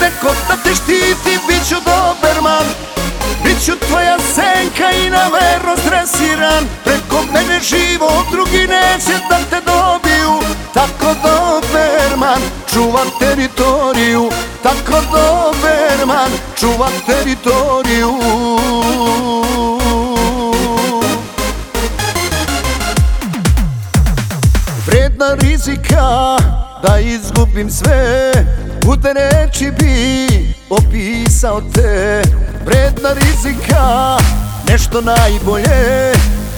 neko da te štiti? Ću Doberman Bit ću tvoja senka i na vernost dresiran Preko mene živo drugi neće da te dobiju. Tako Doberman čuva teritoriju. Tako Doberman čuva teritoriju. Vredna rizika da izgubim sve te reći bi opisao te Vredna rizika, nešto najbolje.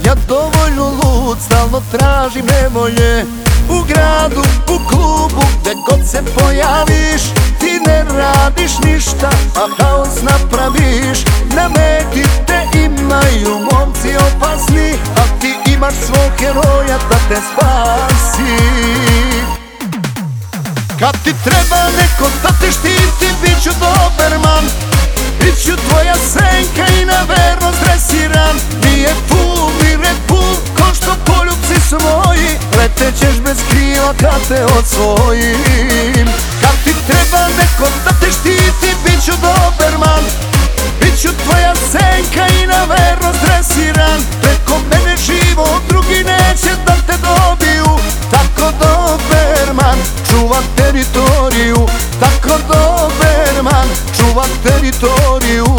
Ja dovoljno lud, stalno tražim nevolje. U gradu, u klubu, gde god se pojaviš Ti ne radiš ništa, a haos napraviš. Na meti te imaju momci opasni A ti imaš svog heroja da te spasi kad ti treba neko da te štiti, bit ću Doberman Bit ću tvoja senka i na verno dresiran. Nije full ni Red ko što poljubci su moji. Letećeš bez krila kad te osvojim Kad ti treba neko da te štiti, bit ću Doberman vitório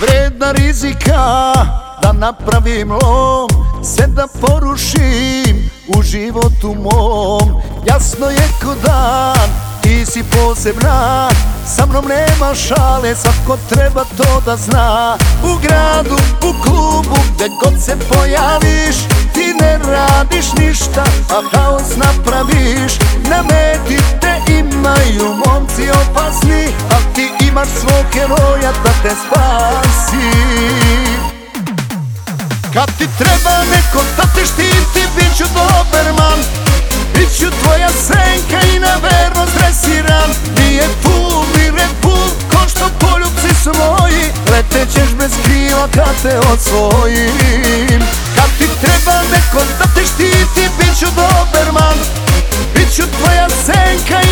Vredna rizika da napravim lom Sve da porušim u životu mom. Jasno je ko dan, ti si posebna Sa mnom nema šale, svako treba to da zna. U gradu, u klubu, gde god se pojaviš Ti ne radiš ništa, a haos napraviš. Na meti te imaju momci opasni ti imaš svog heroja da te spasi. Kad ti treba neko da te štiti, bit ću Doberman Bit ću tvoja senka i na verno dresiran Nije ni Red Bull, ko što poljubci su moji. Letećeš bez krila kad te osvojim. Kad ti treba neko da te štiti, bit ću Doberman Bit ću tvoja senka